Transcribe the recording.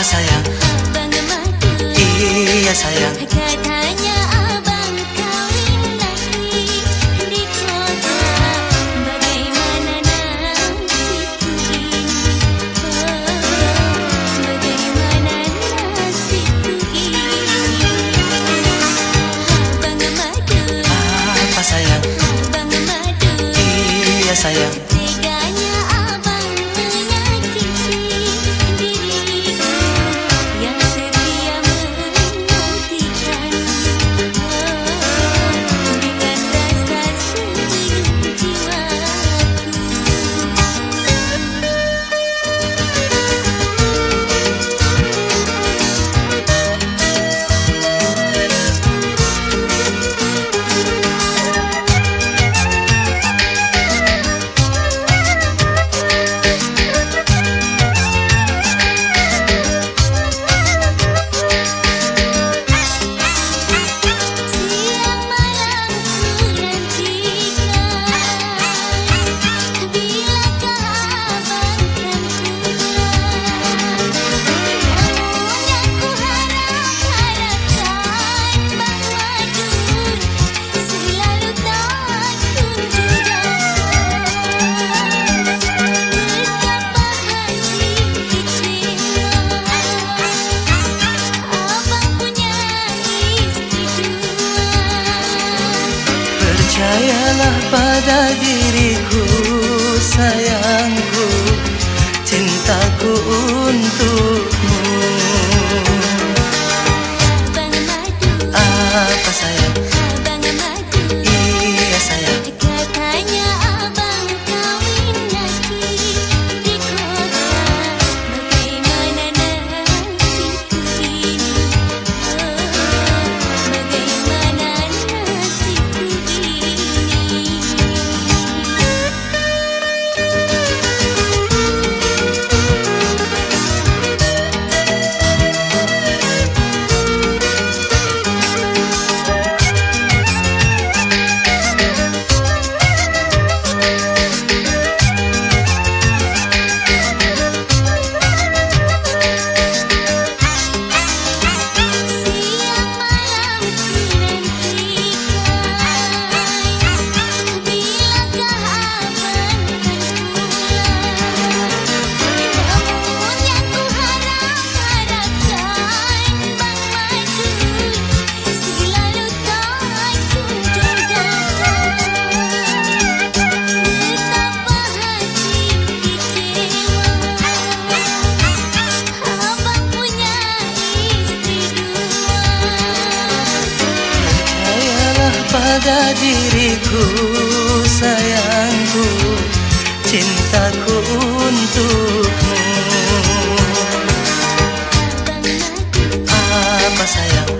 kita sayang. Iya sayang. Katanya abang kau indahi Di kota. Bagaimana nasibku ini? Bagaimana nasibku ini? Bang Mati Apa sayang? Bang Mati sayang Iya sayang. Percayalah pada diriku sayangku Cintaku untukmu. Apa sayang pada diriku sayangku cintaku untukmu. Apa sayang?